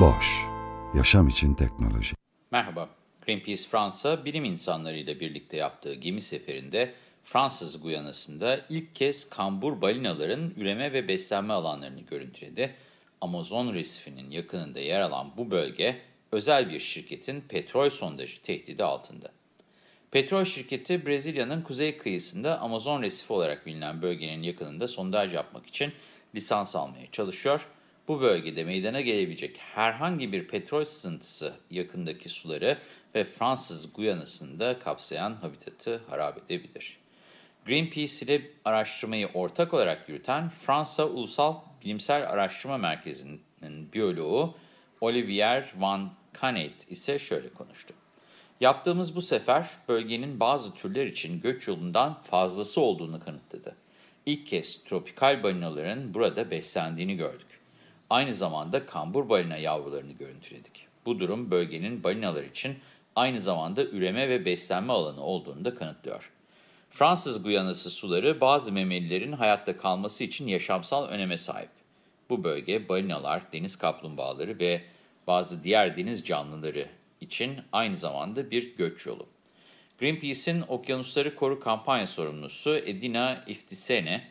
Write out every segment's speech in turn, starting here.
Boş, yaşam için teknoloji. Merhaba, Greenpeace Fransa bilim insanlarıyla birlikte yaptığı gemi seferinde Fransız Guyana'sında ilk kez kambur balinaların üreme ve beslenme alanlarını görüntüledi. Amazon resifinin yakınında yer alan bu bölge özel bir şirketin petrol sondajı tehdidi altında. Petrol şirketi Brezilya'nın kuzey kıyısında Amazon resifi olarak bilinen bölgenin yakınında sondaj yapmak için lisans almaya çalışıyor. Bu bölgede meydana gelebilecek herhangi bir petrol sızıntısı yakındaki suları ve Fransız Guyana'sını da kapsayan habitatı harap edebilir. Greenpeace ile araştırmayı ortak olarak yürüten Fransa Ulusal Bilimsel Araştırma Merkezi'nin biyoloğu Olivier Van Canet ise şöyle konuştu. Yaptığımız bu sefer bölgenin bazı türler için göç yolundan fazlası olduğunu kanıtladı. İlk kez tropikal balinaların burada beslendiğini gördük. Aynı zamanda kambur balina yavrularını görüntüledik. Bu durum bölgenin balinalar için aynı zamanda üreme ve beslenme alanı olduğunu da kanıtlıyor. Fransız Guyanası suları bazı memelilerin hayatta kalması için yaşamsal öneme sahip. Bu bölge balinalar, deniz kaplumbağaları ve bazı diğer deniz canlıları için aynı zamanda bir göç yolu. Greenpeace'in Okyanusları Koru kampanya sorumlusu Edina İftisene,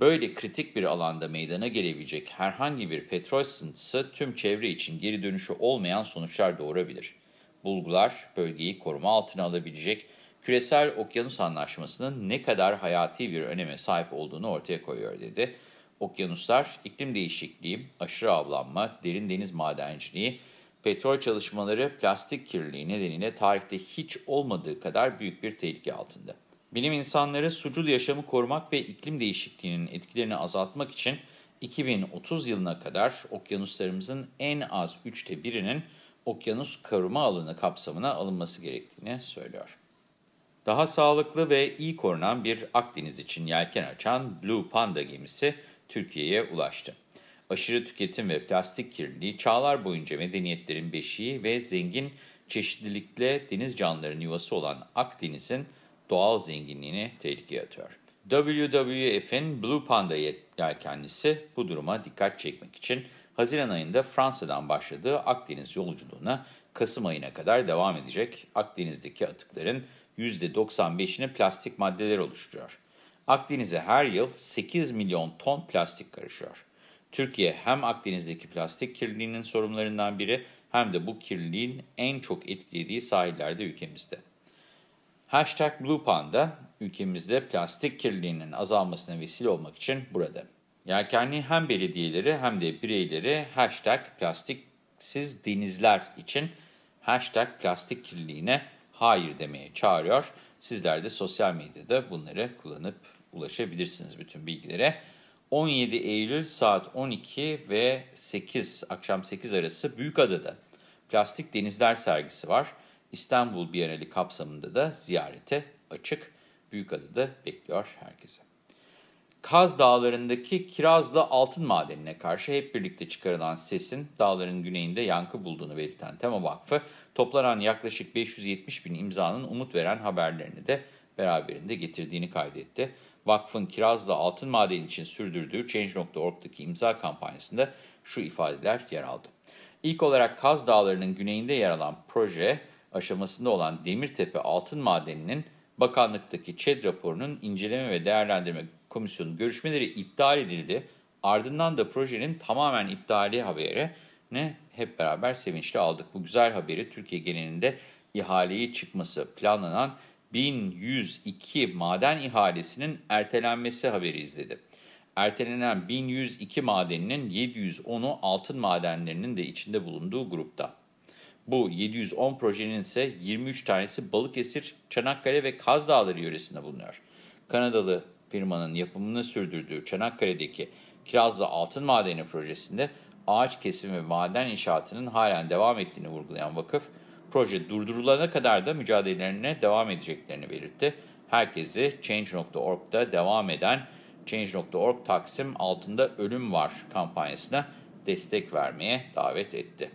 böyle kritik bir alanda meydana gelebilecek herhangi bir petrol sızıntısı tüm çevre için geri dönüşü olmayan sonuçlar doğurabilir. Bulgular bölgeyi koruma altına alabilecek küresel okyanus anlaşmasının ne kadar hayati bir öneme sahip olduğunu ortaya koyuyor dedi. Okyanuslar, iklim değişikliği, aşırı avlanma, derin deniz madenciliği, petrol çalışmaları, plastik kirliliği nedeniyle tarihte hiç olmadığı kadar büyük bir tehlike altında. Bilim insanları sucul yaşamı korumak ve iklim değişikliğinin etkilerini azaltmak için 2030 yılına kadar okyanuslarımızın en az üçte birinin okyanus koruma alanı kapsamına alınması gerektiğini söylüyor. Daha sağlıklı ve iyi korunan bir Akdeniz için yelken açan Blue Panda gemisi Türkiye'ye ulaştı. Aşırı tüketim ve plastik kirliliği çağlar boyunca medeniyetlerin beşiği ve zengin çeşitlilikle deniz canlılarının yuvası olan Akdeniz'in doğal zenginliğini tehlikeye atıyor. WWF'in Blue Panda yelkenlisi bu duruma dikkat çekmek için Haziran ayında Fransa'dan başladığı Akdeniz yolculuğuna Kasım ayına kadar devam edecek Akdeniz'deki atıkların %95'ini plastik maddeler oluşturuyor. Akdeniz'e her yıl 8 milyon ton plastik karışıyor. Türkiye hem Akdeniz'deki plastik kirliliğinin sorunlarından biri hem de bu kirliliğin en çok etkilediği sahillerde ülkemizde. Hashtag BluePanda ülkemizde plastik kirliliğinin azalmasına vesile olmak için burada. Yelkenli hem belediyeleri hem de bireyleri hashtag plastiksiz denizler için hashtag plastik kirliliğine hayır demeye çağırıyor. Sizler de sosyal medyada bunları kullanıp ulaşabilirsiniz bütün bilgilere. 17 Eylül saat 12 ve 8 akşam 8 arası Büyükada'da Plastik Denizler sergisi var. İstanbul Bienali kapsamında da ziyarete açık. Büyükada'da bekliyor herkese. Kaz Dağları'ndaki Kirazlı Altın Madeni'ne karşı hep birlikte çıkarılan sesin dağların güneyinde yankı bulduğunu belirten Tema Vakfı, toplanan yaklaşık 570 bin imzanın umut veren haberlerini de beraberinde getirdiğini kaydetti. Vakfın Kirazlı Altın Madeni için sürdürdüğü Change.org'daki imza kampanyasında şu ifadeler yer aldı. İlk olarak Kaz Dağları'nın güneyinde yer alan proje aşamasında olan Demirtepe Altın Madeni'nin bakanlıktaki ÇED raporunun inceleme ve değerlendirme komisyonu görüşmeleri iptal edildi. Ardından da projenin tamamen iptali haberini hep beraber sevinçle aldık. Bu güzel haberi Türkiye genelinde ihaleye çıkması planlanan 1102 maden ihalesinin ertelenmesi haberi izledi. Ertelenen 1102 madeninin 710'u altın madenlerinin de içinde bulunduğu grupta. Bu 710 projenin ise 23 tanesi Balıkesir, Çanakkale ve Kaz Dağları yöresinde bulunuyor. Kanadalı firmanın yapımını sürdürdüğü Çanakkale'deki Kirazlı Altın Madeni projesinde ağaç kesimi ve maden inşaatının halen devam ettiğini vurgulayan vakıf, proje durdurulana kadar da mücadelelerine devam edeceklerini belirtti. Herkesi Change.org'da devam eden Change.org Taksim altında ölüm var kampanyasına destek vermeye davet etti.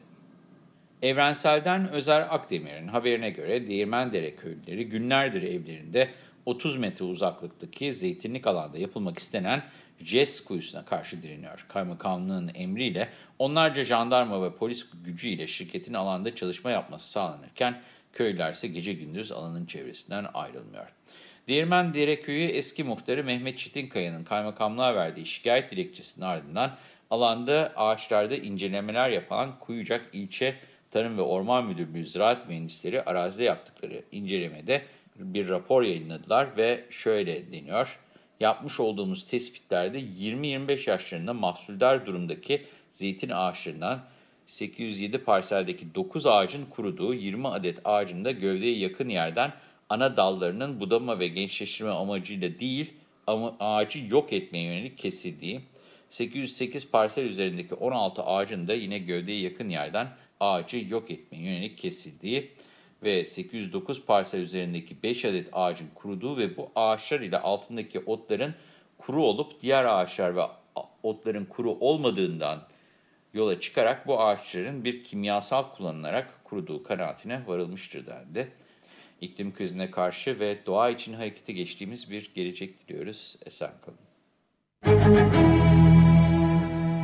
Evrensel'den Özer Akdemir'in haberine göre Değirmendere köylüleri günlerdir evlerinde 30 metre uzaklıktaki zeytinlik alanda yapılmak istenen CES kuyusuna karşı direniyor. Kaymakamlığın emriyle onlarca jandarma ve polis gücüyle şirketin alanda çalışma yapması sağlanırken köylüler ise gece gündüz alanın çevresinden ayrılmıyor. Değirmen Dere Köyü eski muhtarı Mehmet Çetinkaya'nın kaymakamlığa verdiği şikayet dilekçesinin ardından alanda ağaçlarda incelemeler yapan Kuyucak İlçe Tarım ve Orman Müdürlüğü Ziraat Mühendisleri arazide yaptıkları incelemede bir rapor yayınladılar ve şöyle deniyor. Yapmış olduğumuz tespitlerde 20-25 yaşlarında mahsuldar durumdaki zeytin ağaçlarından 807 parseldeki 9 ağacın kuruduğu 20 adet ağacın da gövdeye yakın yerden ana dallarının budama ve gençleştirme amacıyla değil ama ağacı yok etmeye yönelik kesildiği, 808 parsel üzerindeki 16 ağacın da yine gövdeye yakın yerden ağacı yok etmeye yönelik kesildiği ve 809 parsel üzerindeki 5 adet ağacın kuruduğu ve bu ağaçlar ile altındaki otların kuru olup diğer ağaçlar ve otların kuru olmadığından yola çıkarak bu ağaçların bir kimyasal kullanılarak kuruduğu kanaatine varılmıştır dendi. İklim krizine karşı ve doğa için harekete geçtiğimiz bir gelecek diliyoruz. Esen kalın.